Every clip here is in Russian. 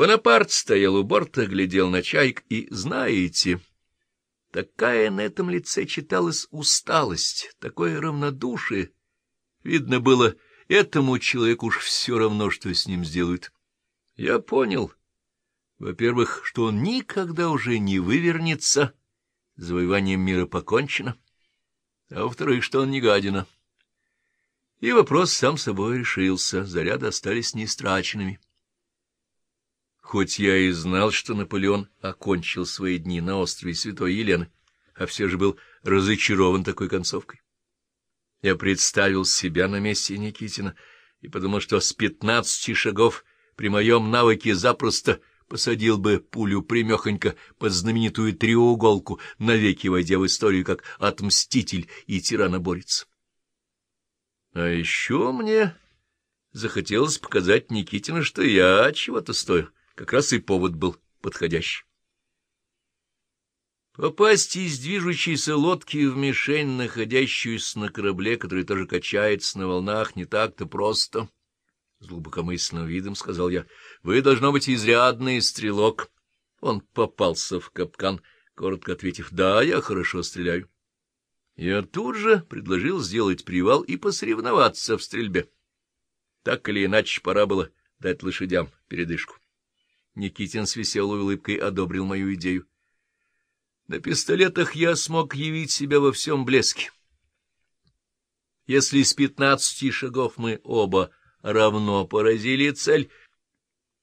Бонапарт стоял у борта, глядел на чайк, и, знаете, такая на этом лице читалась усталость, такое равнодушие. Видно было, этому человеку уж все равно, что с ним сделают. Я понял, во-первых, что он никогда уже не вывернется, завоеванием мира покончено, а во-вторых, что он не гадина. И вопрос сам собой решился, заряды остались неистраченными. Хоть я и знал, что Наполеон окончил свои дни на острове Святой Елены, а все же был разочарован такой концовкой. Я представил себя на месте Никитина и подумал, что с пятнадцати шагов при моем навыке запросто посадил бы пулю примехонько под знаменитую треуголку, навеки войдя в историю как отмститель и тираноборец. А еще мне захотелось показать Никитину, что я чего-то стою. Как раз и повод был подходящий. Попасть из движущейся лодки в мишень, находящуюся на корабле, который тоже качается на волнах, не так-то просто. С глубокомысленным видом сказал я. — Вы, должно быть, изрядный стрелок. Он попался в капкан, коротко ответив. — Да, я хорошо стреляю. Я тут же предложил сделать привал и посоревноваться в стрельбе. Так или иначе, пора было дать лошадям передышку. Никитин с веселой улыбкой одобрил мою идею. На пистолетах я смог явить себя во всем блеске. Если с пятнадцати шагов мы оба равно поразили цель,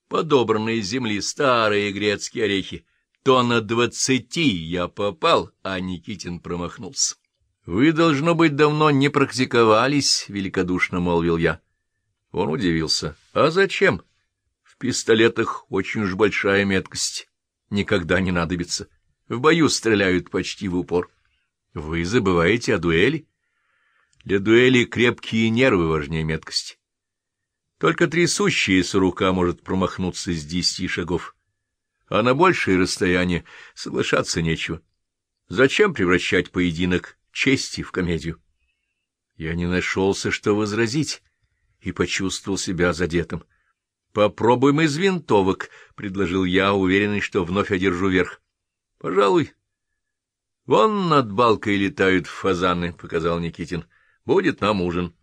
подобранные земли старые грецкие орехи, то на двадцати я попал, а Никитин промахнулся. — Вы, должно быть, давно не практиковались, — великодушно молвил я. Он удивился. — А зачем? Пистолетах очень уж большая меткость. Никогда не надобится. В бою стреляют почти в упор. Вы забываете о дуэли? Для дуэли крепкие нервы важнее меткости. Только трясущаяся рука может промахнуться с десяти шагов. А на большее расстояние соглашаться нечего. Зачем превращать поединок чести в комедию? Я не нашелся, что возразить, и почувствовал себя задетым. Попробуем из винтовок, — предложил я, уверенный, что вновь одержу верх. — Пожалуй. — Вон над балкой летают фазаны, — показал Никитин. — Будет нам ужин.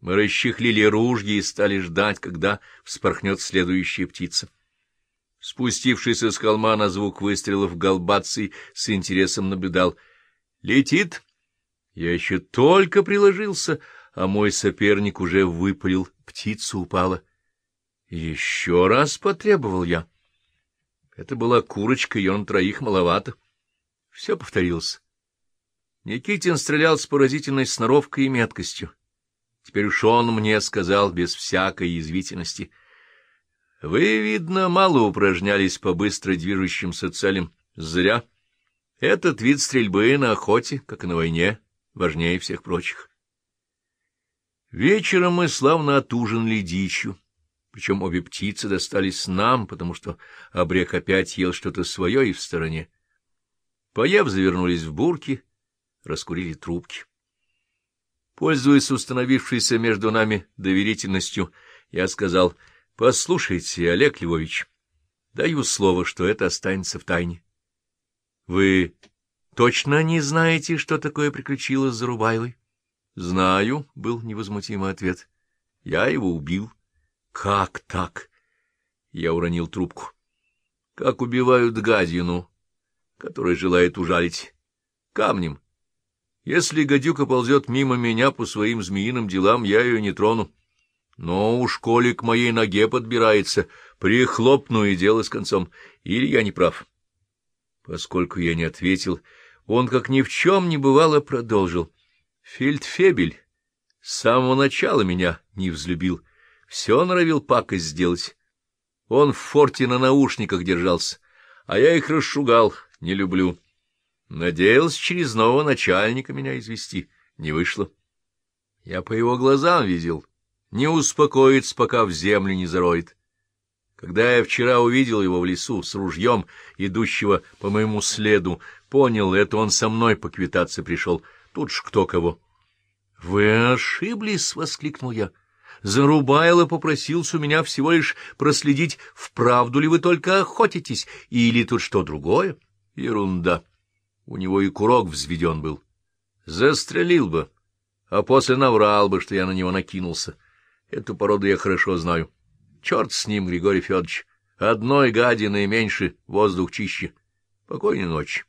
Мы расчехлили ружья и стали ждать, когда вспорхнет следующая птица. Спустившись с холма на звук выстрелов, Голбаций с интересом наблюдал. — Летит? Я еще только приложился, а мой соперник уже выпалил. Птица упала. — еще раз потребовал я. Это была курочка, и он троих маловато. Все повторилось. Никитин стрелял с поразительной сноровкой и меткостью. Теперь уж он мне сказал без всякой язвительности. Вы, видно, мало упражнялись по быстро движущимся целям. Зря. Этот вид стрельбы на охоте, как и на войне, важнее всех прочих. Вечером мы славно отужинали дичью. Причем обе птицы достались нам, потому что обрек опять ел что-то свое и в стороне. Поев, завернулись в бурки, раскурили трубки. Пользуясь установившейся между нами доверительностью, я сказал, — Послушайте, Олег Львович, даю слово, что это останется в тайне. — Вы точно не знаете, что такое приключилось с Зарубайлой? — Знаю, — был невозмутимый ответ. — Я его убил. — как так? Я уронил трубку. Как убивают гадину, которая желает ужалить. Камнем. Если гадюка ползет мимо меня по своим змеиным делам, я ее не трону. Но уж коли к моей ноге подбирается, прихлопну и дело с концом. Или я не прав? Поскольку я не ответил, он, как ни в чем не бывало, продолжил. Фельдфебель с самого начала меня не взлюбил все норовил пакость сделать. Он в форте на наушниках держался, а я их расшугал, не люблю. Надеялся через нового начальника меня извести. Не вышло. Я по его глазам видел. Не успокоится, пока в землю не зароет. Когда я вчера увидел его в лесу с ружьем, идущего по моему следу, понял, это он со мной поквитаться пришел. Тут ж кто кого. — Вы ошиблись! — воскликнул я. Зарубайло попросился у меня всего лишь проследить, вправду ли вы только охотитесь, или тут что другое. Ерунда. У него и курок взведен был. Застрелил бы, а после наврал бы, что я на него накинулся. Эту породу я хорошо знаю. Черт с ним, Григорий Федорович. Одной гадиной меньше, воздух чище. Покойной ночи.